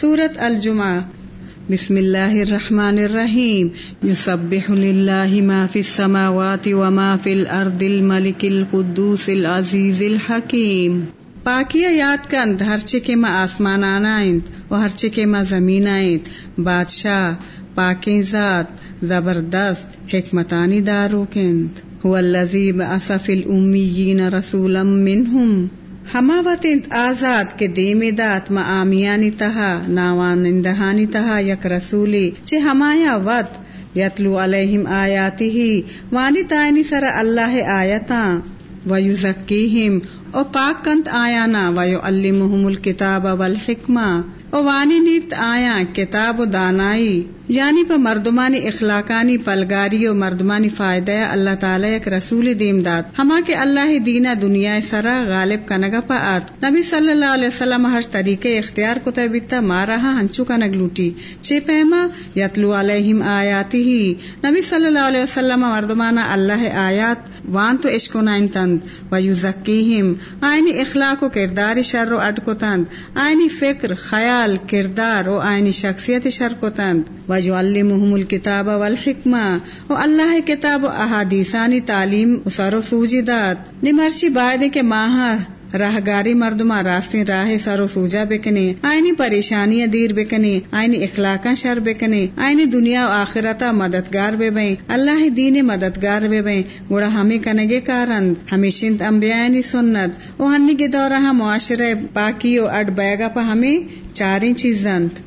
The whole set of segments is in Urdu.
سورت الجمعہ. بسم اللہ الرحمن الرحیم. یسبح للہ ما فی السماوات وما فی الارض الملک القدوس العزیز الحکیم. پاکیا یاد کند ہر چکے ما آسمان آنائند و ہر چکے ما زمین آئند. بادشاہ پاکیں ذات، زبردست، حکمتانی دارو کند. هو الذی بعث فی الامیین رسولا منہم. ہما وطن آزاد کے دیم دات ما آمیانی تہا، ناوان اندہانی تہا یک رسولی چھ ہمایا وط یتلو علیہم آیاتی ہی وانی تائنی سر اللہ آیتاں ویزکیہم، او پاک کنت آیانا، ویعلمہم الکتاب والحکمہ۔ وانی نیت آیا، کتاب و دانائی یعنی پا مردمانی اخلاقانی پلگاری و مردمانی فائدہ اللہ تعالی یک رسول دیم داد۔ ہما کے اللہ دینا دنیا سرا غالب کنگا پا آت نبی صلی اللہ علیہ وسلم ہر طریقے اختیار کو تبیتا مارا ہنچو کنگ لوٹی۔ چھ پیما یتلو علیہم آیاتی ہی۔ نبی صلی اللہ علیہ وسلم مردمانا اللہ آیات وان تو عشق و نائن تند و یزکیہم آئینی اخلاق و کردار شر و اڈ کو تند۔ آئینی فکر، خیال کردار و آئینی شخصیت شرکتند. و جو علمهم وجعلمهم الكتاب والحکمہ و اللہ کتاب و احادیثانی تعلیم اسر و سوجی دات نمرچی بعد کے ماہ راہگاری مردما راستیں راہ سر و سوجا بکنے، آئینی پریشانی دیر بکنے، آئینی اخلاقا شر بکنے، آئینی دنیا و آخرتا مددگار بے بیں اللہ دین مددگار بے بیں گوڑا ہمیں کنگے کارند شند انبیاء سنت و ہنی کے دورہ معاشرے پاکی و اڈ بیگا پا ہمیں چاریں چیزند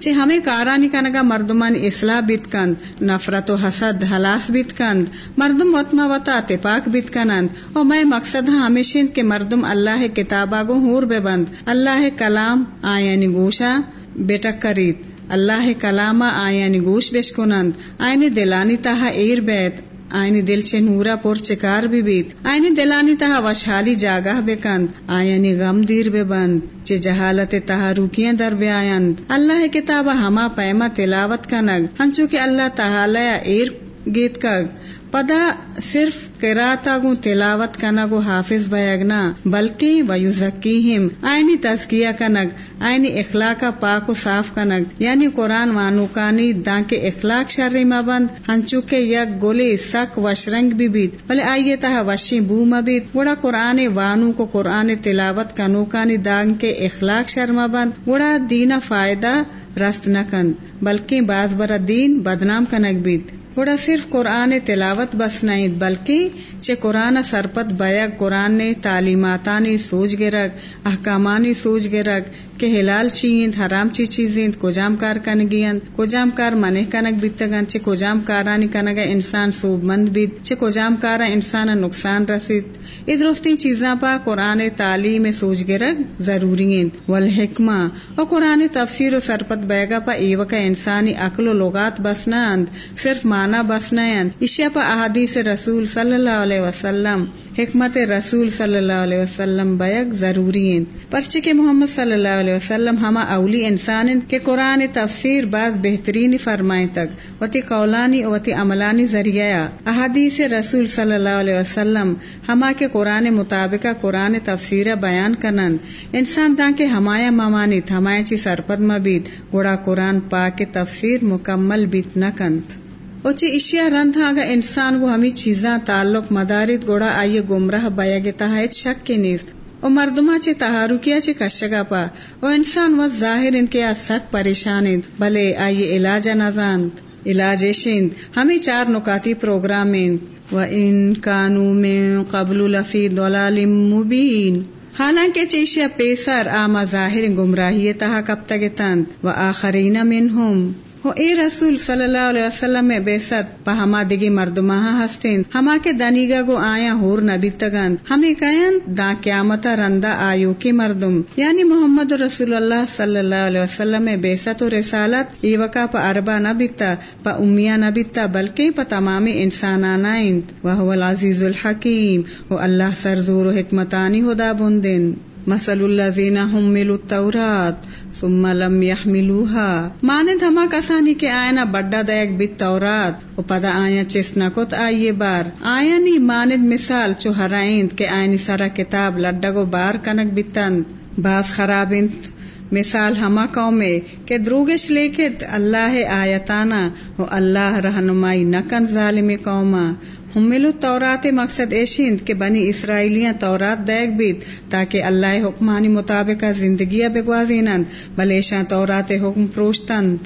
چھ ہمیں کارانی کنگا مردمان اصلاح بیت کند، نفرت و حسد حلاس بیت کند، مردم وطما وطا اتفاق بیت کنند۔ اور میں مقصد ہاں ہمیشن کے مردم اللہ کتابا گو ہور بے بند، اللہ کلام آئینی گوشا بیٹک کرید، اللہ کلامہ آئینی گوش بیش کنند آئینی دلانی تاہا ایر بیت۔ آئینی دل چے نورا پور چکار بھی بیت۔ آئینی دلانی تہا وشحالی جاگہ بے کند۔ آئینی غم دیر بے بند۔ چے جہالت تہا روکیاں در بے آیند۔ اللہ کتابہ ہما پیما تلاوت کنگ۔ ہنچو کہ اللہ تعالی ایر گیت کگ۔ پدا صرف کراتا گو تلاوت کنگ حافظ بیگنا بلکہ ویزکیہم آئینی تزکیہ کنگ، آئینی اخلاق پاک و صاف کنگ یعنی قرآن وانو کانی دان کے اخلاق شرری مبند ہنچو کے یک گولی سک وشرنگ بھی بیت بلے آئیے تہا وشی بو مبید گوڑا قرآن وانو کو قرآن تلاوت کنو کانی دان کے اخلاق شر مبند گوڑا دینا فائدہ رست نکند، بلکہ باز برا دین بدنام کنگ بیت گوڑا صرف قرآن تلاوت بس نہیں، بلکہ چے قرآن سرپت بیگ، قرآن نے تعلیماتانی سوچ گرگ، احکامانی سوچ گرگ، کہ ہلال چیند، حرام چی چیزیں کجام کار کنگیند کجام کار منہ کنگ بیتگن چے کجام کارانی کنگ انسان سوب مند بیت چے کجام کارا انسان نقصان رسید۔ ادرستی چیزاں پا قرآن تعلیم سوچ گرگ ضروری والحکمہ اور قرآن تفسیر و سرپت بیگا پا ایوکا انسانی عقل و لغات بسنا اند صرف مانا بسنا اند اشیا پا احادیث رسول صلی اللہ علیہ وسلم، حکمت رسول صلی اللہ علیہ وسلم بیگ ضروری پرچے کے محمد صلی اللہ علیہ وسلم ہما اولی انسان کے قرآن تفسیر بعض بہترین فرمائیں تک، وتی قولانی وتی عملانی ذریعہ احادیث رسول صلی اللہ علیہ وسلم ہما کے قرآن مطابق قرآن تفسیر بیان کنند۔ انسان دا کے ہمایا ممانی ہمایا چی سرپد مبید، گوڑا قرآن پاک تفسیر مکمل بیت نہ اوچے اشیا رن تھا اگر انسان کو ہمیں چیزاں تعلق مدارت گوڑا آئیے گمراہ بیا گے تحت شک کے نیست او مردما چے تہارو کیا چے کشگا پا۔ او انسان و ظاہر ان کے سک پریشان بھلے آئیے علاج نزاند علاج شند ہمیں چار نکاتی پروگرام و ان کانو میں قبل لفی دلال مبین۔ حالانکہ چیشیا پیسر آما ظاہر گمراہی تہا کب تگتند و آخرین منہم۔ ہو، اے رسول صلی اللہ علیہ وسلم، میں بے پا ہما دگی مردمہ ہاں ہستین۔ ہما کے دنیگا گو آیا ہور نبی تگن۔ ہمیں کہن، دا قیامتا رندا آیو کی مردم۔ یعنی محمد رسول اللہ صلی اللہ علیہ وسلم، میں بے و رسالت ای وکا پا اربا نبیتا پا امیہ نبیتا بلکہ پا تمام انسانانا انت وہو العزیز الحکیم۔ و اللہ سرزور و حکمتانی ہدا بندن۔ مسل الذین حملوا التورات ثم لم يحملوها مانند ہما کسانی کے آئنا بڑا دیک بیت تورات و پدا آیا چسنا کت آئیے بار. آیا نی مانند مثال چو ہرائند کے آئینی سارا کتاب لڈگو بار کنک بیتند باز خراب مثال ہما قوم کہ دروگش لیکت اللہ آیتانا و اللہ رہنمائی نکن ظالم قوما. ہم ملو تورات مقصد ایشند کہ بنی اسرائیلیاں تورات دیکھ بیت تاکہ اللہ حکمانی مطابق زندگیہ بگوازینند بلیشاں تورات حکم پروشتند۔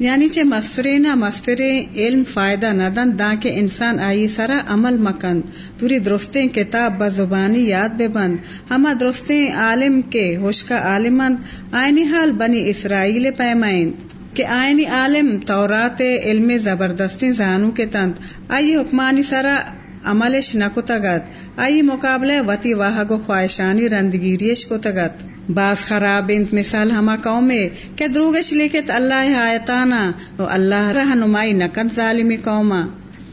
یعنی چے مسترے مسترے علم فائدہ ندن دا کے انسان آئی سرا عمل مکند۔ توری درستیں کتاب بزبانی یاد بے بند ہما درستیں عالم کے، ہوشکا عالمند آئینی حال بنی اسرائیل پیمائن کہ آئینی عالم تورات علم زبردستی زانو کے تند، آئی حکمانی سرا عملش نکو تگت آئی مقابلے وتی واہگو خواہشانی رندگیریش کو تگت بعض خراب انت مثال ہما قوم کہ دروگش لیکت اللہ آیتانا و اللہ رہنمائی نکت ظالمی قوما۔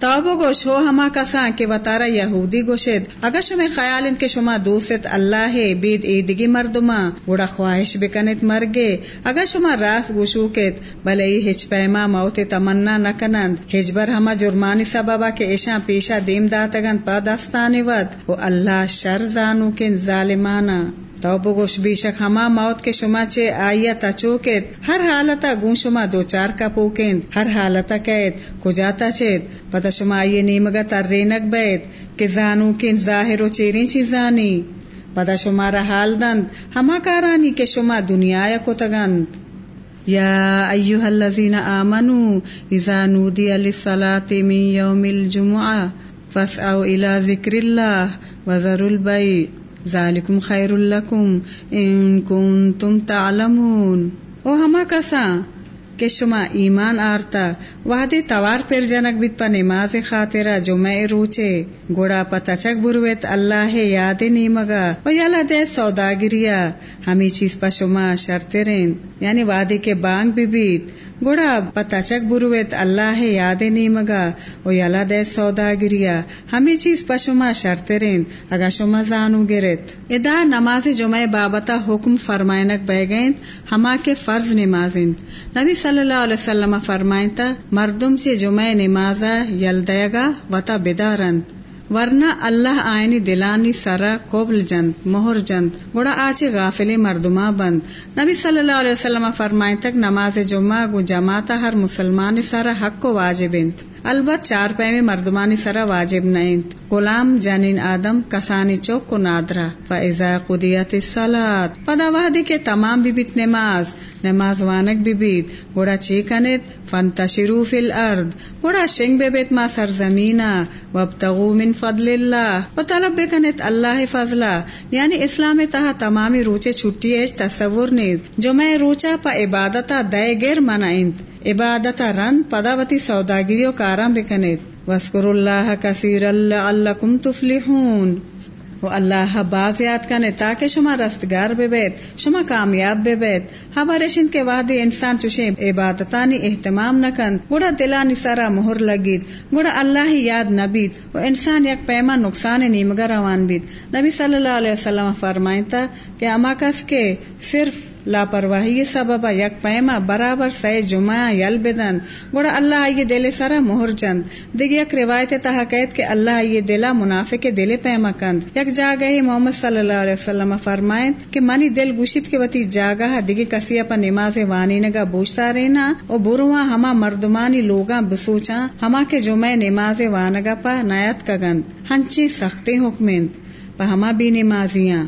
توبو گوش ہو ہما کساں کے وطارہ یہودی گوشید اگر شما خیال ان کے شما دوست اللہ بید ایدگی مردما گوڑا خواہش بکنت مرگے۔ اگر شما راس گوشو کت بلے ہچ پیما موت تمنا نکنند ہچ بر ہما جرمانی سببا کے ایشاں پیشا دیم داتگن پا دستانی ود۔ و اللہ شر زانو کن ظالمانا۔ تو بگوش بیشک ہما موت کے شما چے آئیا تا چوکت ہر حالتا گون شما دو چار کا پوکند ہر حالتا قید کجاتا چیت پتا شما آئیے نیمگا تر رینک بیت کہ زانو کن ظاہر و چیرین چیزانی پتا شما را حال دند ہما کارانی کے شما دنیا کو تگند یا ایوہ الذین آمنوا اذا نودی للصلاة من یوم الجمعہ فاسعوا الى ذکر اللہ وذروا البیع ذالکم خیر الکم ان کنتم تعلمون۔ او ہما کسا کہ شما ایمان آرتا وحدی توار پر جنک بیت پا نماز خاطرہ جمع روچے۔ گوڑا پا تچک برویت اللہ یاد نیمگا۔ و یالا دے سوداگریا، ہمی چیز پا شما شرط رین۔ یعنی وادی کے بانگ بھی بیت گوڑا پا برویت اللہ یاد نیمگا و یالا دے سوداگریا ہمی چیز پا شما شرط رین اگا شما زانو گرت ادا نماز جمع بابتا حکم فرمائنک بے گئیں ہما کے فرض نمازیں نبی صلی اللہ علیہ وسلم فرمائتا مردم سے جمع نمازا یل دیگا وتا بدارند ورنہ اللہ آئینی دلانی سرا، قبل جند، مہر جند گوڑا آچے غافل مردما بند۔ نبی صلی اللہ علیہ وسلم فرمائیں تک نماز جمعہ گو جماعتا ہر مسلمان سرا حق کو واجب انت۔ البت چار پہ مردمانی سرا واجب نئند غلام جانین آدم کسانی چوک کو نادرا فضا قدیت سلاد پدا وحدی کے تمام بیت نماز۔ نماز وانک بیت۔ گوڑا چیکنت فنتشرو فی الارض گوڑا شنگ بے بیت ما سرزمینا وابتغو من فضل اللہ و طلب بکنت اللہ فضلہ۔ یعنی اسلام تہا تمامی روچے چھٹی ایش تصور نیز جو میں روچا پا عبادتا دے گر منائند۔ عبادت رن پداوتی سوداگیریوں کارم بکنیت وسکر اللہ کثیر اللہ تفلحون و اللہ باز یاد کنے تاکہ شما رستگار بے بیت شما کامیاب بے بیت کے وادی انسان چوشے عبادتانی اہتمام نکن گوڑا دلانی سارا مہر لگید گوڑا اللہ یاد نبید و انسان یک پیما نقصان نیمگا روان بید نبی صلی اللہ علیہ وسلم فرمائیں تا کہ اما کس کے صرف لاپرواہی سبب یک پیما برابر سہ جمعہ، یل بدن۔ گوڑا اللہ آئیے دل سرا مہر چند۔ دیکھ یک روایت تہا قید کہ اللہ آئیے دلا منافع کے دل پیما کند۔ یک جاگہ محمد صلی اللہ علیہ وسلم فرمائیں کہ منی دل گوشت کے وتی جاگہ۔ دیگی کسی اپا نماز وانی نگا بوشتا رہنا او برواں ہما مردمانی لوگاں بسوچا ہما کے جمعہ نماز وانگا پا نیت کگند۔ ہنچی سختی حکمند۔ پا ہما بھی نمازیاں۔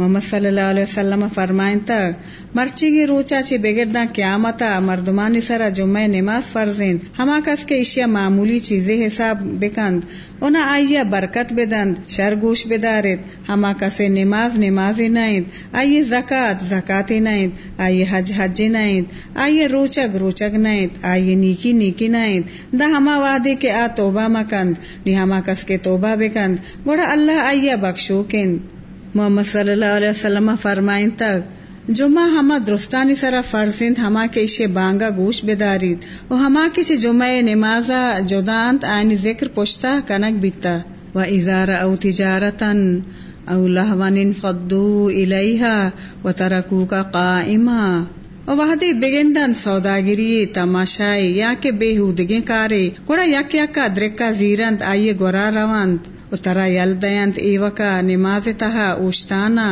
محمد صلی اللہ علیہ وسلم فرمائیں تک مرچی کی روچا چی بگرداں قیامتا مردمانی سرا جمعہ نماز فرزین ہما کس کے اشیا معمولی چیزیں حساب بکند اونا آئیا برکت بدند شرگوش بدارت ہما کس نماز نمازی نائند آئیے زکات زکاتی نائند آئیے حج حج نائند آئیے روچک روچک نائند آئیے نیکی نیکی نائند دا ہما وعدے کے آ توبہ مکند نی ہما کس کے توبہ بکند گوڑا اللہ آئیا بخشو کند محمد صلی اللہ علیہ وسلم فرمائیں تک جمعہ ہما درستانی سرا فرزند ہما کے اشے بانگا گوش بدارید و ہما کسی جمعہ نمازا جدانت آئینی ذکر پشتا کنک بیتا، و ازار او تجارتن او لہوان فدو الیہا و ترکو کا قائما۔ و وحدی بگندن سوداگری تماشائی یا کہ بےحودگی کارے، گوڑا یک یک کا درکا زیرند آئیے گورا روند و ترا یل دیند ایوکا نماز تہا اوشتانا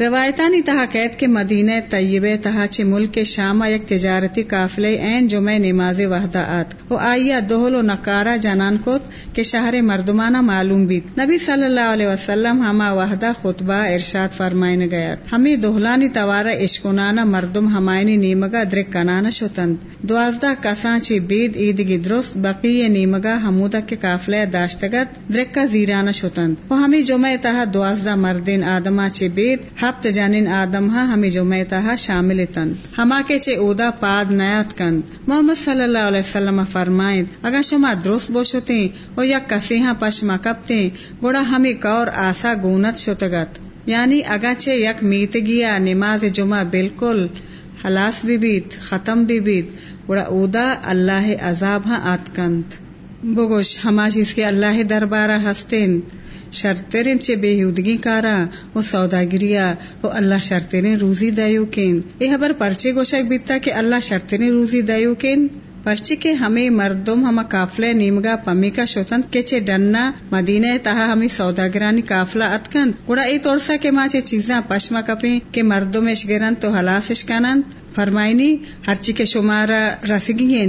روایتانی تہا قید کے مدینہ طیب تہا چھ ملک شامہ یک تجارتی قافلے این جمع نماز وحدہ آت۔ و آئیا دہل و نکارا جانان کت کہ شہر مردمانہ معلوم بیت نبی صلی اللہ علیہ وسلم ہما وحدہ خطبہ ارشاد فرمائن گیات ہمیں دہلانی توارا اشکنانا مردم ہمائنی نیمگا درک کنانا شتند۔ دوازدہ کسان چی بید عیدگی درست بقی نیمگا حمودہ کے قافلے داشتگت درک کا زیرانا شتند۔ و ہمیں جمع تہا دوازدہ مردین آدما چی بید ہفت جانن آدم ہا ہمیں جمع تہا شامل تن ہما کے چے اودا پاد نیات کند۔ محمد صلی اللہ علیہ وسلم فرمائیں اگر شما درست بوشتے او یک کسی ہاں پشما کپتے گوڑا ہمیں کور آسا گونت شتگت یعنی اگرچہ یک میت گیا نماز جمعہ بالکل حلاس بھی بیت، ختم بھی بیت، گوڑا اودا اللہ عذاب ہاں آت کند۔ بگوش، ہما چیز کے اللہ دربارہ ہستین۔ شرطرین چے بے کارا و سوداگریا و اللہ شرطرین روزی دیو کین۔ اے خبر پرچے گوشک بیتا کہ اللہ شرطرین روزی دیو کین۔ پرچی کے ہمیں مردم ہم قافلے نیمگا پمی کا شوتن کے چے ڈننا، مدینہ تہا ہمیں سوداگرانی قافلہ اتکن۔ گڑا ای طورسا کے ماں چے چیزاں پشما کپیں کہ مردم اشگرن تو حلاس اشکنن فرمائنی ہرچی کے شمارا رسگی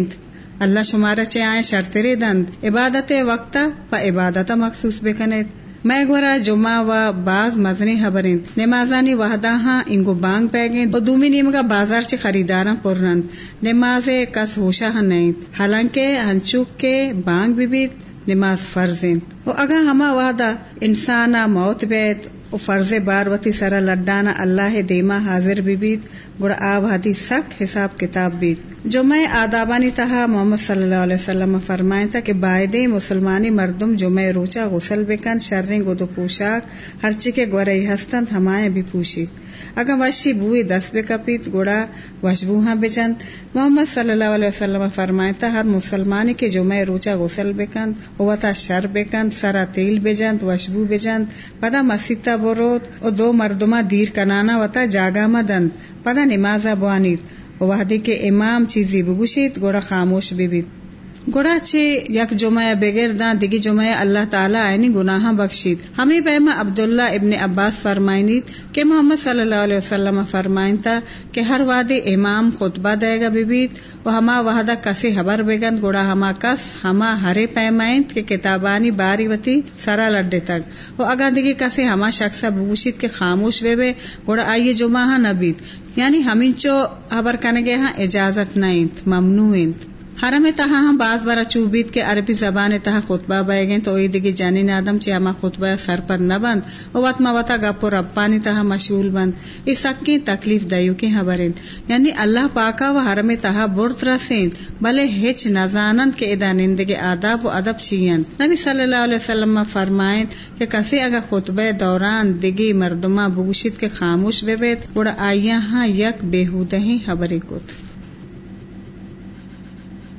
اللہ شمارا چے آئیں شرطرے دند۔ عبادت وقتا پا عبادت مخصوص بکنیت میں گورا جمعہ و باز مزنی خبریں نمازانی وحدہ ہاں انگو بانگ پیگیں و دومی نیمگا بازار چی خریداراں پرنند نماز کس ہوشا ہاں نہیں حالانکہ ہنچوک کے بانگ بھی بیت نماز فرزیں و اگا ہما وحدہ انسانا موت بیت و فرض بار وتی سرا لڈانا اللہ دیما حاضر بھی بیت گڑ آب ہادی سک حساب کتاب بیت جمعہ آدابانی تہا محمد صلی اللہ علیہ وسلم فرمائیں تھا کہ بائدے مسلمانی مردم جمعہ روچا غسل بکن شریں گدو پوشاک، ہر چکے گورئی ہستن ہمائیں بھی پوشید۔ اگر وشی بوئی دس بے کپیت گوڑا وشبوہاں بجند محمد صلی اللہ علیہ وسلم فرمائیں تھا ہر مسلمانی کے جمعہ روچا غسل بکند، اوتا شر بکند، سرا تیل بجند، وشبو بجند۔ پدا مسیطہ بروت او دو مردمہ دیر کنانا وتا جاگا مدند۔ پدا نمازا بوانید وحدی کے امام چیزی بگوشید گوڑا خاموش ببید گوڑا چھ یک جمعہ بغیر داں دگی جمعہ اللہ تعالیٰ آئینی گناہ بخشید۔ ہمیں پیما عبداللہ ابن عباس فرمائنید کہ محمد صلی اللہ علیہ وسلم فرمائن تھا کہ ہر وادی امام خطبہ دے گا بیبیت و ہما وحدہ کسی حبر بگند گوڑا ہما کس ہما ہرے پیمائند کہ کتابانی باری وتی سرا لڈے تک۔ و اگا دگی کسی ہما شخص بگوشید کے خاموش بے بے گوڑا آئیے جمعہ نبید۔ یعنی ہمیں چو حبر کنگے ہاں اجازت نہیں ممنوع حرم تہا ہم باز بارا چوبید کے عربی زبان تہا خطبہ بائے گئے تو دگی جانی آدم چی اما خطبہ سر پر نہ بند او وط وطا گپو ربانی تہا مشغول بند. اس سکی تکلیف دیو کی خبرین یعنی اللہ پاکا و حرم تہا برت رسین بلے ہچ نزانند کے ادا نندگی آداب و ادب چیئن نبی صلی اللہ علیہ وسلم فرمائیں کہ کسی اگر خطبہ دوران دگی مردمہ بگوشید کے خاموش بے بیت گوڑا آئیا ہاں یک بےحودہی خبری کت.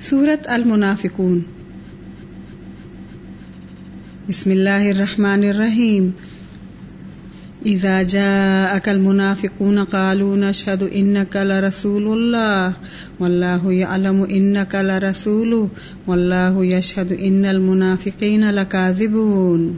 سورت المنافقون۔ بسم اللہ الرحمن الرحیم۔ اذا جاءك المنافقون قالوا نشهد انك لرسول الله والله يعلم انك لرسوله والله يشهد ان المنافقين لكاذبون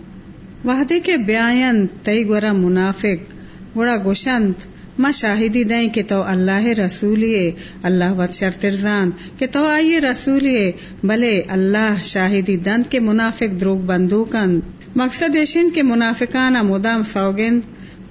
وحدے کے بیان تئی گورا منافق، گورا گوشند۔ ما شاہدی دیں کہ تو اللہ رسولیے اللہ وط شرطرزان کہ تو آئیے رسولیے بلے اللہ شاہدی دند کے منافق دروگ بندوکن مقصد ایشن کے منافقان مدام سوگند،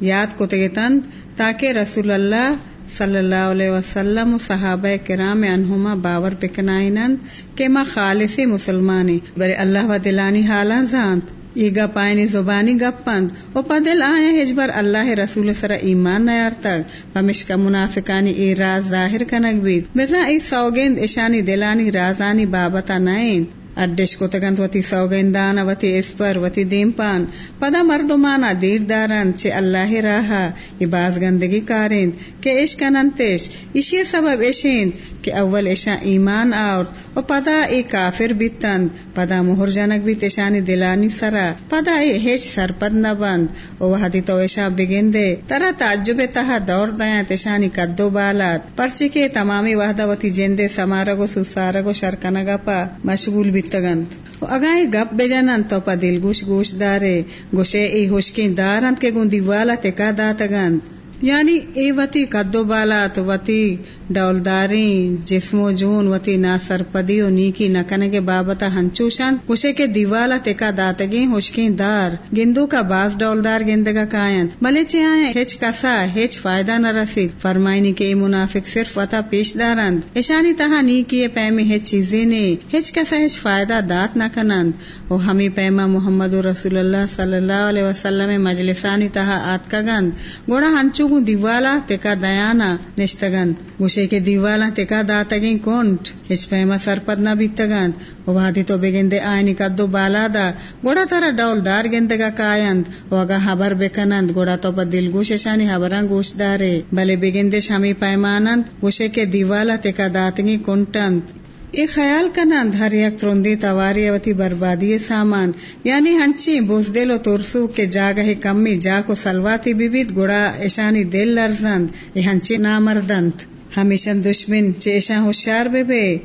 یاد کو تند، تاکہ رسول اللہ صلی اللہ علیہ وسلم صحابہ کرام انہما باور پکنائنند کہ ما خالصی مسلمانی، بلے اللہ و دلانی حالان زانت یہ گپ آئینی زبانی گپ پند۔ او پدل آئے ہجبر اللہ رسول سر ایمان نیار تک پمشکا منافقانی ای راز ظاہر کنگ بید۔ بزا ای سوگند اشانی دلانی رازانی بابتا نائن اڈش کو تگند وتی سوگندان، وتی اسپر، وتی دیم پان پدا مردمانا دیر دارند چے اللہ راہا۔ یہ باز گندگی کارند۔ کہ ایش کننتش اسی سبب ایشین کہ اول ایشا ایمان آور، و پدا ای کافر بیتند پدا مہر جنک بیت ایشانی دلانی سرا، پدا ای ہیچ سرپد نہ بند، و وحدی تو ایشا بگندے، ترا تعجب تہا دور دیاں تشانی کدو بالات پرچے کے تمامی وحدہ وتی جندے سمارگو سسارگو شرکنگا پا مشغول بیتگند و اگائے گپ بجنن تو پا دل گوش گوش دارے، گوشے ای ہوشکین دارند کے گوندی والا تکا داتگند۔ یعنی اے وتی کدو بالا تو وتی ڈولداری، جسم و جون، وتی نا سرپدی و نیکی نکنے کے بابتا ہنچوشن کشے کے دیوالا تکا داتگی ہوشکین دار. گندو کا باز ڈولدار گندگا کائن ملے چی آئیں ہچ کسا ہچ فائدہ نہ رسید. فرمائنی کے ای منافق صرف وتا پیش دارند. اشانی تہا نیکی پیمی ہچ چیزیں نے. ہچ کسا ہچ فائدہ دات نہ کنند. و ہمیں پیما محمد رسول اللہ صلی اللہ علیہ وسلم مجلسانی تہا آت کا گند گوڑا ہنچو گو دیوالا تکا دیانا نشتگند گوشے کے دیوالا تکا داتگیں کونٹ ہچ پیما سرپد نہ بیتگند وادی تو بگندے آئینی کدو بالا دا گوڑا تارا ڈول دار گندگا کائند و اگا حبر بکنند گوڑا تو پا دل گوششانی حبران گوش دارے بلے بگندے شامی پیمانند گوشے کے دیوالا تکا داتگیں کنٹند ای خیال کنند ہر یک ترندی تواری اوتی بربادی سامان۔ یعنی ہنچی بوزدل و ترسو کے جاگہ کمی جا کو سلواتی بیبیت گڑا ایشانی دل لرزند ای ہنچی نامردند۔ ہمیشن دشمن چے ہوشیار بے بے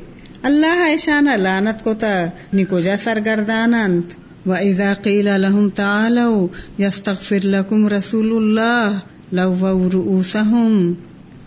اللہ ایشانا لانت کو تا نکوجا سرگردانند؟ و اذا قیل لهم تعالوا يستغفر لكم رسول الله لو رؤوسهم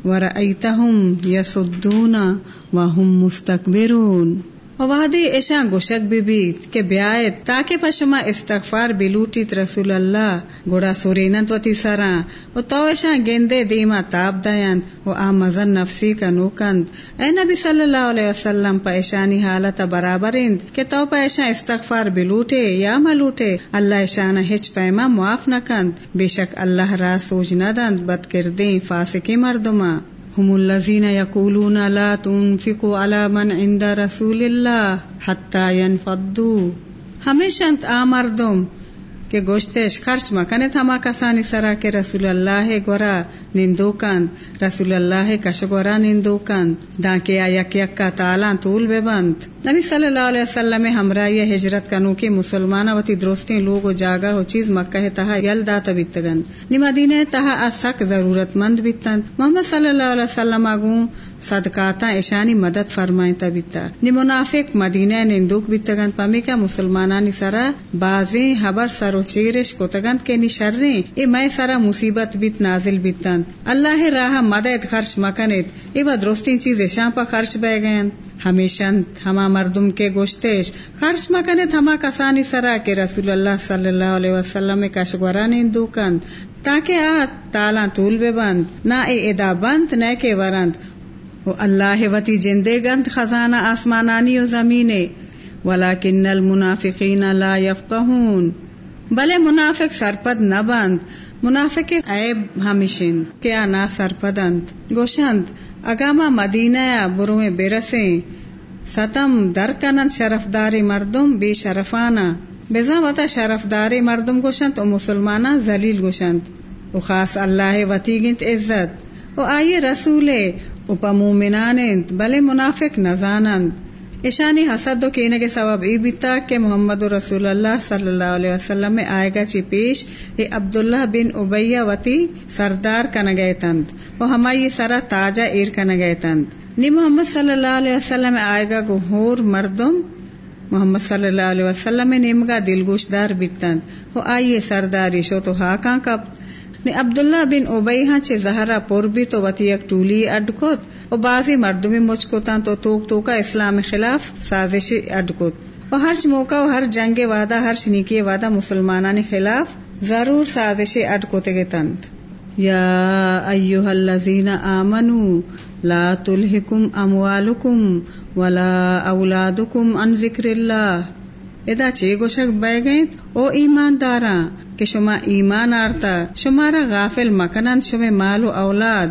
ورأيتهم يصدون وهم مستكبرون وادی ایشا گوشک بی بیت کہ بیایت تاکہ پشما استغفار بلوٹیت رسول اللہ، گوڑا سورینت وتی سرا و تو ایشا گندے دیما تاب دین و آ مزن نفسی کا نوکند اے نبی صلی اللہ علیہ وسلم، پا ایشانی حالت برابرند کہ تو پا استغفار بلوٹے یا ملوٹے اللہ ایشانا ہچ پیما معاف نکند بے شک اللہ را سوج ندند بد کردیں فاسقی مردما هم الذين يقولون لا تنفقوا على من عند رسول الله حتى ينفضوا ہمیشہ آمردم کہ گوشتش خرچ مکنے تھما کسانی سرا کے رسول اللہ گورا نندو کند رسول اللہ کش گورا نندو کند ڈانکے یک یک کا تالا طول بے بند نبی صلی اللہ علیہ وسلم ہمراہ یہ ہجرت کنو کی مسلمان وتی درستی لوگ و جاگا ہو چیز مکہ تہا یل دات بیتگند تہا اسک ضرورت مند بیتند محمد صلی اللہ علیہ وسلم آگوں صدقاتا ایشانی مدد فرمائیں تبیتا نی منافق مدینہ نندوک بیتگند پمی کا مسلمانانی سرا بازی حبر سرو چیرش کو تگند کے نشریں اے میں سارا مصیبت بیت نازل بیتند اللہ راہ مدد خرچ مکنت اے با درستی چیز شام پا خرچ بے گئن۔ ہمیشہ ہما مردم کے گوشتش خرچ مکنت ہما کسانی سرا کے رسول اللہ صلی اللہ علیہ وسلم کشگوران اندوکند تاکہ آ تالا طول بے بند۔ نہ اے ادا بند، نہ کے ورند۔ و اللہ وتی جندے گند خزانہ آسمانانی و زمینے ولیکن المنافقین لا یفقہون۔ بلے منافق سرپد نہ بند۔ منافق عیب ہمیشن۔ کیا نا سرپدند۔ گوشند۔ اگاما مدینہ بروے برسیں ستم درکنند شرفداری مردم بے شرفانا بزا وتا شرفداری مردم گوشند و مسلمانا ذلیل گوشند و خاص اللہ وتی گنت عزت و آئیے رسول اپا مومنانند بلے منافق نزانند ایشانی حسد کینے کے سبب ای بیتا کہ محمد رسول اللہ صلی اللہ علیہ وسلم میں آئے گا چی پیش اے عبداللہ بن ابیہ وتی سردار کنگے تند وہ ہمائی سرا تاجا ایر کنگے تند۔ نی محمد صلی اللہ علیہ وسلم آئے گا گہور مردم۔ محمد صلی اللہ علیہ وسلم میں نمگا دل گوشدار بیتند وہ آئیے سرداری شو تو ہاں کان کب۔ نی عبداللہ بن ابئی ہاں چے زہرا پور بھی تو وتی ایک ٹولی اڈکوت و بازی مردمی مجھ کو تن تو توک تو کا اسلام خلاف سازش اڈکت و ہر موقع و ہر جنگ وعدہ، ہر شنیکی وعدہ مسلمانان خلاف ضرور سازش اڈکوتے گے تند۔ یا ایوہ الذین آمنوا لا تلہکم اموالکم ولا اولادکم ان ذکر اللہ۔ ادا چے گوشک بے گئیں؟ او ایمان داراں کہ شما ایمان آرتا، شمارا غافل مکنن شما مال و اولاد۔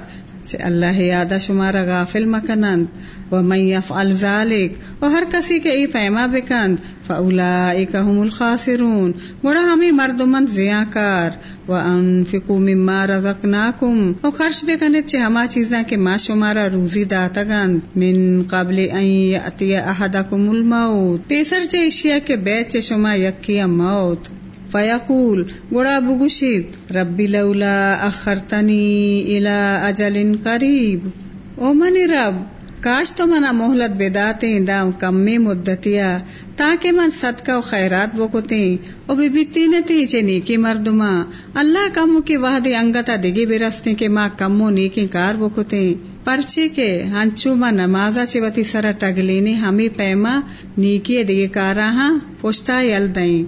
اللہ یادہ شمارا غافل مکنند و من یفعل ذالک و ہر کسی کے ای پیما بکند، فاولائک هم الخاسرون۔ گوڑا ہمیں مردمند زیاں کار و انفقو مما رزقناکم۔ و خرچ بکنید چھ ہما چیزاں کے ما شمارا روزی داتا گند من قبل ان یأتی احدکم الموت۔ پیسر چھ اشیاء کے بیت چھ شما یکی موت۔ فیقول گوڑا بگوشید، ربی لولا اخرتنی الى اجل قریب۔ او منی رب، کاش تو منا محلت بداتے دام کمی مدتیا، تاکہ من صدقہ و خیرات بکتے او بی بیتی نتی چے نیکی مردما۔ اللہ کمو کی وحدی انگتا دگی برستے کے ماں کمو نیکی کار بکتے پرچے کے ہنچو ماں نمازا چے وتی سرا ٹگلینے ہمیں پیما، نیکی دگی کارا ہاں پوشتا یل دیں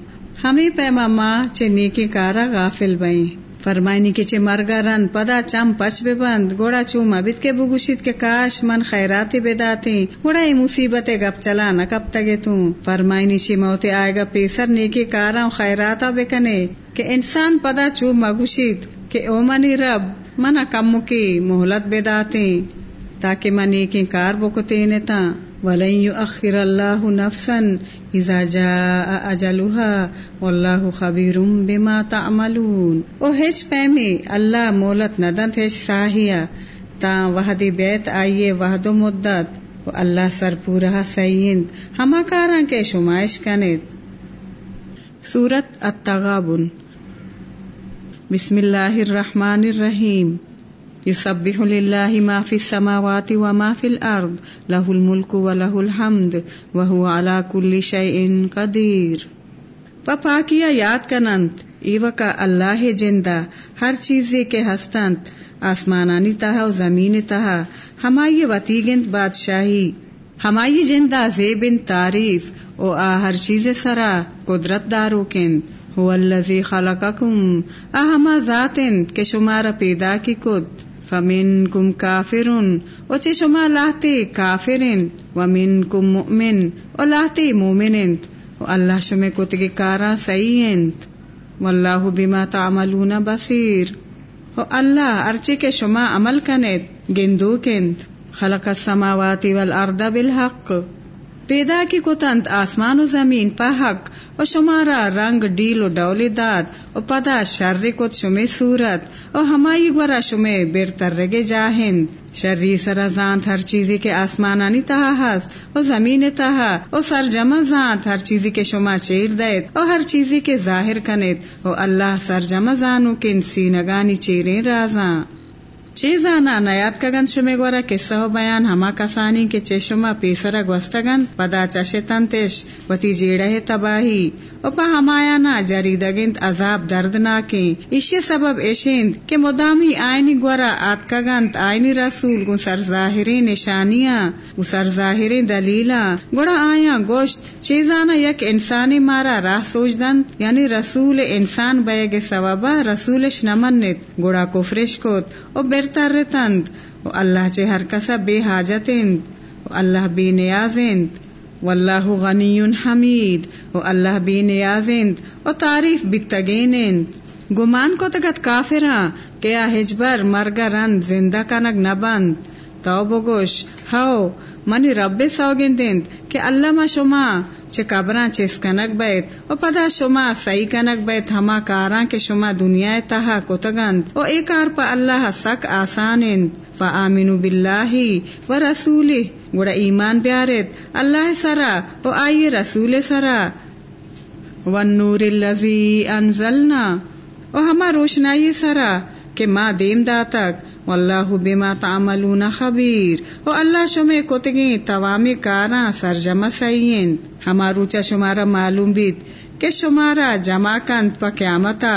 ہمیں پیما ماں چے نیکی کارا غافل بائیں فرمائنی کے چے مرگا رند پدا چم پچ بے بند، گوڑا چوما بیت کے بگوشید کے کاش من خیراتی بے داتے۔ گوڑا ای مصیبت گپ چلا نہ کب تگے تو۔ فرمائنی چی موتے آئے گا پیسر نیکی کارا خیراتا بے کنے۔ کہ انسان پدا چوما گوشید، کہ او منی رب منا کمو کی محلت بے داتے۔ تاکہ من نیکی کار بکتے نتا۔ ولن يؤخر الله نفسا اذا جاء اجلها والله خبير بما تعملون. او ہچ پیمی، اللہ مولت ندن ہچ ساہیا، تا وحدی بیت آئیے وحد و مدت، و اللہ سر پورا سیند، ہما کاراں کے شمائش کنید. سورت التغابن. بسم اللہ الرحمن الرحیم. يسبح لله ما في السماوات وما في الأرض له الملك وله الحمد وهو على كل شيء قدير پاکیا یاد کنند ایو کا اللہ جندہ، ہر چیز کے ہستند آسمانانی تہا و زمین تہا، ہمائی وتی گند بادشاہی۔ ہمائی جندہ زیبن تعریف، او آ ہر چیز سرا، قدرت دارو کند۔ هو الذي خلقكم اہما ذاتن کے شمار پیدا کی کد۔ فمن کم کافرن او شما لاہتے کافرن ومن کم مؤمن او لاہتے مومنن او اللہ شمے کتگی کارا سیئنت واللہ بما تعملون بصیر او اللہ ارچے کے شما عمل کنت گندو کنت خلق السماوات والارض بالحق پیدا کی کتند آسمان و زمین پا حق و شمارا رنگ ڈیل و ڈولی داد و پدا شر کت شمی صورت و ہمائی گورا شمی برتر رگے جاہند شرری سرا زانت ہر چیزی کے آسمانانی تہا ہست و زمین تہا و سر جمع زانت ہر چیزی کے شما چیر دیت و ہر چیزی کے ظاہر کنت و اللہ سر جمع زانو کن سینگانی چیریں رازاں چیزانا نیاد کگن شمی گورا قصہ و بیان ہما کسانی کے چشما پیسرا گوستگن پدا چشے تنتش وتی جیڑہ تباہی۔ او پا ہمایانا جری دگند عذاب دردناکیں اسی سبب ایشند کہ مدامی آئینی گورا آت کگند آئینی رسول گن سر ظاہری نشانیاں گن سر ظاہری دلیلاں۔ گوڑا آیا گوشت، چیزانا یک انسانی مارا راہ سوچ دن یعنی رسول انسان بیگ سببا رسولش نمنت گوڑا کفرش کت۔ او برتر تند و اللہ چے ہر کسا بے حاجت حاجتند و اللہ بے نیاز نیازند، واللہ غنی حمید و اللہ بے نیاز نیازند و تعریف بتگین بتگینند۔ گمان کو تگت کافراں کیا ہجبر مرگا رند، زندہ کنگ نبند تو بگوش ہو منی رب سوگندند کہ اللہ ما شما چه قبراں چیس کنک بیت۔ و پدا شما صحیح کنک بیت، ہما کاراں کے شما دنیا تہا کتگند۔ و ایک کار پا اللہ سک آسانند۔ فآمنوا باللہ و رسولہ۔ گوڑا ایمان بیارت اللہ سرا و آئی رسول سرا۔ والنور اللذی انزلنا۔ و ہما روشنائی سرا کہ ما دیم داتک۔ واللہ بما تعملون خبیر۔ و اللہ شمع کتگیں توامی کاراں سرجمہ سئین ہماروچا شمارا معلوم بیت کہ شمارا جمع کند پا قیامتا۔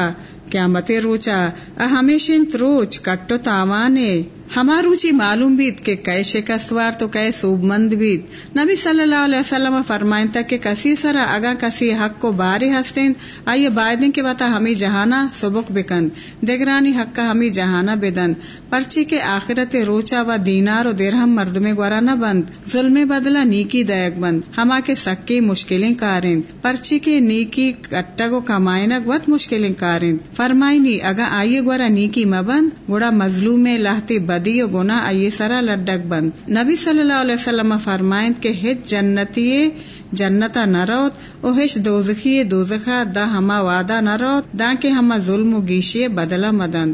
قیامت روچا ہمیشن روچ کٹو تاوانے۔ ہماروچی جی معلوم بیت کہ کئے شکستوار تو کئے سوب مند بیت نبی صلی اللہ علیہ وسلم فرمائن تک کہ کسی سرا اگا کسی حق کو باری ہستین، آئیے بائدن کے بتا ہمیں جہانا سبک بکند دگرانی حق کا ہمیں جہانا بدن۔ پرچی کے آخرت روچا و دینار و درہم مرد میں گورا نہ بند۔ ظلم بدلا نیکی دیک بند۔ ہما کے سکی مشکلیں کارند پرچی کے نیکی کٹگو کمائنگ وت مشکلیں کارند فرمائنی، اگا آئیے گورا نیکی مبند۔ گوڑا مظلوم میں لہتے بدی و گناہ آئیے سرا لڈک بند۔ نبی صلی اللہ علیہ وسلم فرمائند کے ہچ جنتی جنتا نہ روت، او ہچ دوزخی دوزخا، دا ہما وعدہ نہ روت، دا کے ہما ظلم و گیشی بدلا مدند۔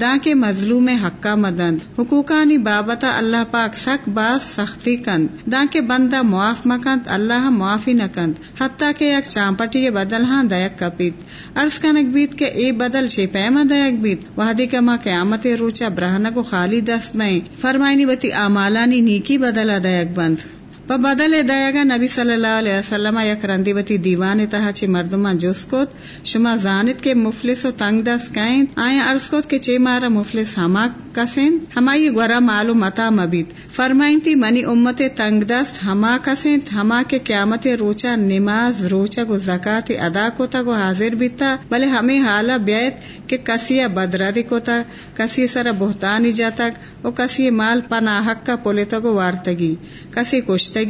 دا کے مظلوم حقا مدند حقوقانی بابتا اللہ پاک سک باس سختی کند۔ دا کے بندہ معاف مکند اللہ معافی نکند حتیٰ کہ یک چامپٹی بدل ہاں دیک کپیت۔ عرض کنک بیت کے اے بدل شے پیما دیک بیت۔ وحدی کما قیامت روچا برہنک خالی دست میں۔ فرمائنی بتی آمالانی نیکی بدلا دیک بند۔ بدل دیا نبی صلی اللہ علیہ وسلم یک رندی وتی دیوان تہا چی مردما جوس کوت شما زانت کے مفلس و تنگ دس کائیں آئیں عرض کوت کے چے مارا مفلس ہما کسین؟ ہمائی گورا مالو متا مبید۔ فرمائیں تی منی امت تنگ دست ہما کسین، ہما کے قیامت روچا نماز روچا گو زکات ادا کوتا گو حاضر بیتا، بلے ہمیں حالا بیت کہ کسی بدردی کوتا کسی سر بہتانی جاتا او کسی مال پناحق کا پولیتا گو وارتگی، کسی کشتا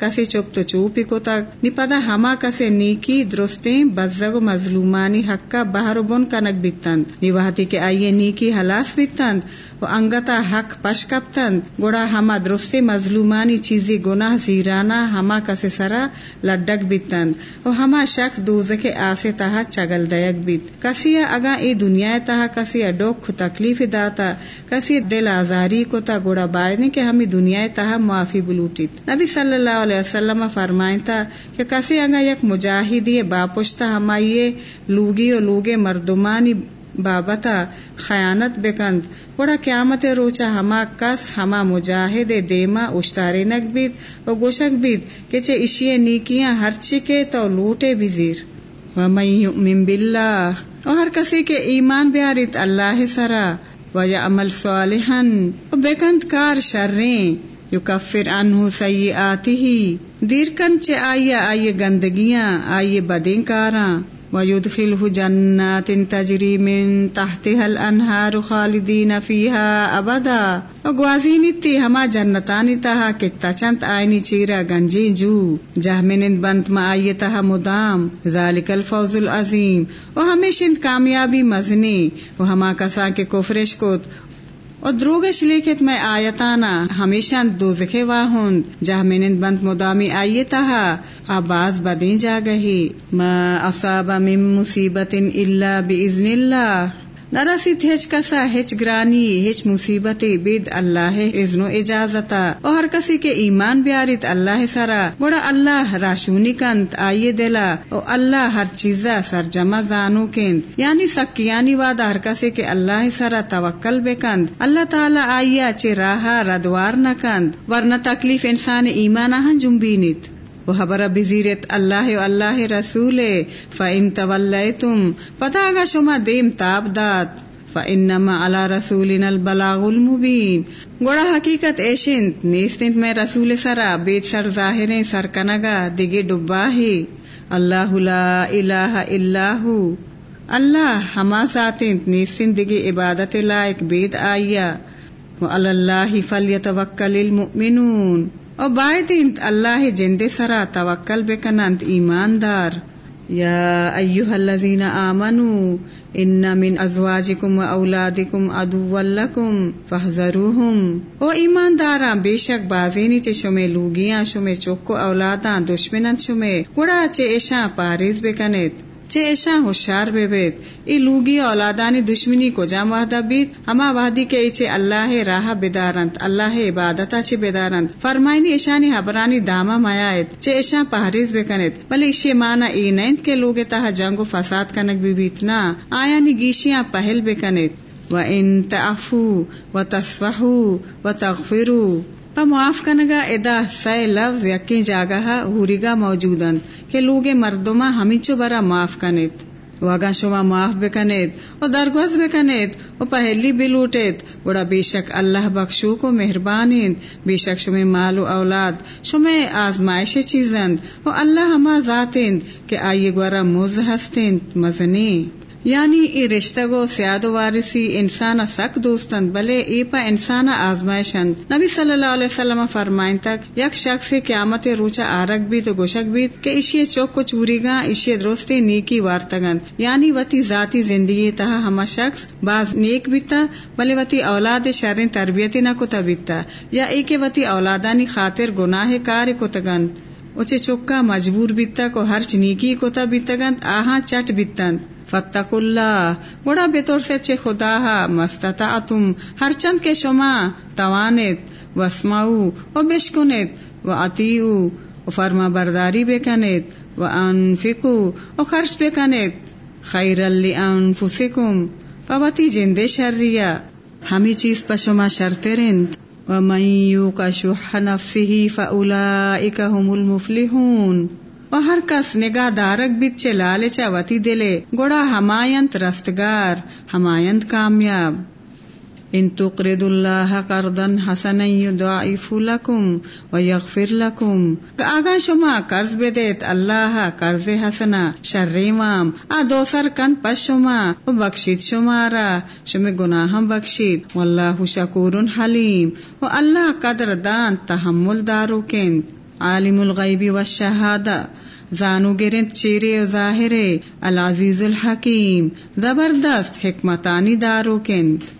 کسی چوپ تو چوپی کو تک نی پدا ہما کسی نیکی درستیں بزگ و مظلومانی حق کا بہر بن کنک بیتند نی وحدی کے آئیے نیکی حلاس بیتند و انگتا حق پش کپتند. گوڑا ہما درستی مظلومانی چیزی گناہ زیرانا، ہما کسی سرا لڈک بیتند. و ہما شک دوزے کے آسے تہا چگل دیگ بیت. کسی اگا ای دنیا تہا کسی ڈوک تکلیف داتا. کسی دل آزاری کو تا گوڑا بائنے کے ہمیں دنیا تہا معافی بلوٹیت. نبی صلی اللہ علیہ وسلم فرمائیں تھا کہ کسی اگا یک مجاہدی باپشتا ہمائیے لوگی و لوگے مردمانی بابتا خیانت بکند. بڑا قیامت روچا ہما کس، ہما مجاہد، دیما اشتارے نک بیت و گوشک بیت کہ چے اشیے نیکیاں ہر چکے تو لوٹے بزیر ومن یؤمن باللہ اور ہر کسی کے ایمان بیاریت اللہ سرا۔ و یا عمل صالحا و بیکند کار شریں۔ یو کفر انہو سی آتی ہی دیر کن چے آئیے آئیے گندگیاں، آئیے بدیں کاراں۔ ويدخله جنات تجري من تحتها الانهار خالدين فيها ابدا گوازینی تی ہما جنتانی تہا کتا چند آئینی چیرا گنجی جو جہمنند بنت ما آئیے تہا مدام، ذالک الفوز العظیم۔ و ہمیشند کامیابی مزنی و ہما کسان کے کفرش کت اور دروگش لیکت میں آیتانا ہمیشہ دو زخے واہن جہ منند بند مدامی آئیے تہا آباز بدیں جا گہی۔ ما اصاب من مصیبت الا بزن اللہ۔ نرسید ہچ کسا ہچ گرانی ہچ مصیبت بید اللہ اذن و اجازتا۔ اور ہر کسی کے ایمان بیاریت اللہ سرا۔ گوڑا اللہ راشونی کنت آئیے دلا۔ او اللہ ہر چیزا سر جمع زانو کند۔ یعنی سکیانی واد ہر کسی کے اللہ سرا توکل بکند اللہ تعالی آئیا چے راہا ردوار نہ کند۔ ورنہ تکلیف انسان ایمان ہن جنبینیت وہ خبر بزیرت اللہ و اللہ رسول فعن طول تم پتا گا شما دیم تاب دات فانما علی رسول البلاغ المبین گوڑا حقیقت ایشنت، نیستنت میں رسول سرا بیت سر ظاہر سر کنگا دگے ڈبا ہے۔ اللہ لا الہ الا ہو۔ اللہ ہما ذاتنت نیستن دگے عبادت لائق، بیت آئیا وعلى الله فليتوكل المؤمنون۔ اور بائدین اللہ جندے سرا توکل بے کنند ایماندار۔ یا ایوہ الذین آمنوا ان من ازواجکم و اولادکم عدو لکم فحذروہم او ایمانداراں، بے شک بازینی چے شمے لوگیاں، شمے چوکو اولاداں دشمنن شمے، گڑا چے ایشاں پاریز بے کنت چے ایشا ہوشیار بے بیت؟ ای لوگی اولادانی دشمنی کو جام وحدہ بیت؟ ہما وحدی کے ایچے اللہ راہ بدارنت اللہ عبادتا چے بدارنت فرمائنی ایشانی حبرانی داما مایائت چے ایشا پہریز بکنت بلے ایشی مانا ای نیند کے لوگ تہا جنگ و فساد کنک بھی بیتنا آیا نی گیشیاں پہل بکنت و ان تعفو و تصفحو و تغفرو پا معاف کنگا، ادا سائے لفظ یقین جاگا ہوریگا موجودن کہ لوگ مردما ہمیچو برا معاف کنت واگا شما معاف بکنید و درگوز بکنید و پہلی بلوٹید گوڑا بے شک اللہ بخشو کو مہربانند بے شک شما مال و اولاد شما آزمائش چیزند و اللہ ہما ذاتند کہ آئیے گورا موز ہستند مزنی۔ یعنی ای رشتہ گو، سیاد و وارسی انسان سک دوستند بلے ای پا انسان آزمائشند۔ نبی صلی اللہ علیہ وسلم فرمائن تک، یک شخص قیامت روچا آرک بھی تو گوشک بھی کہ اشی چوک کو چوری گا اشی درستی نیکی وارتگند۔ یعنی وتی ذاتی زندگی تہا ہما شخص بعض نیک بیتا، بلے وتی اولاد شرین تربیتی نہ کتا بیتا، یا ای کے وتی اولادانی خاطر گناہ کار کتگند۔ اچھے چوکا مجبور بیتا کو ہر نیکی کتا بیتگند، آہاں چٹ بیتند۔ فتق اللہ۔ گوڑا بے طور سے اچھے خدا مستطعتم۔ ہر چند کے شما توانت وسماؤ و بشکنت و عطیو و فرما برداری بے کنت و انفقو و خرچ بے کنت خیر اللی انفسکم پوتی جندے شریا ہمی چیز پا شما شرتے رند۔ ومن یوک شح نفسه فاولائک هم المفلحون۔ ہر کس نگاہ دارک بچ لالچا وتی دلے گوڑا ہمایت رستگار ہمایت کامیاب ان تقرض الله قرضا حسنا يضاعف لكم ويغفر لكم آگا شما قرض بدیت اللہ قرض حسنا شرریمام آ دوسر کن پس شما و بخشید شما را شما گناہم بخشید واللہ شکور حلیم و اللہ قدر دان تحمل دارو کند عالم الغیب والشہادہ زانو گرن چیرے و ظاہرے العزیز الحکیم زبردست حکمتانی دارو کند۔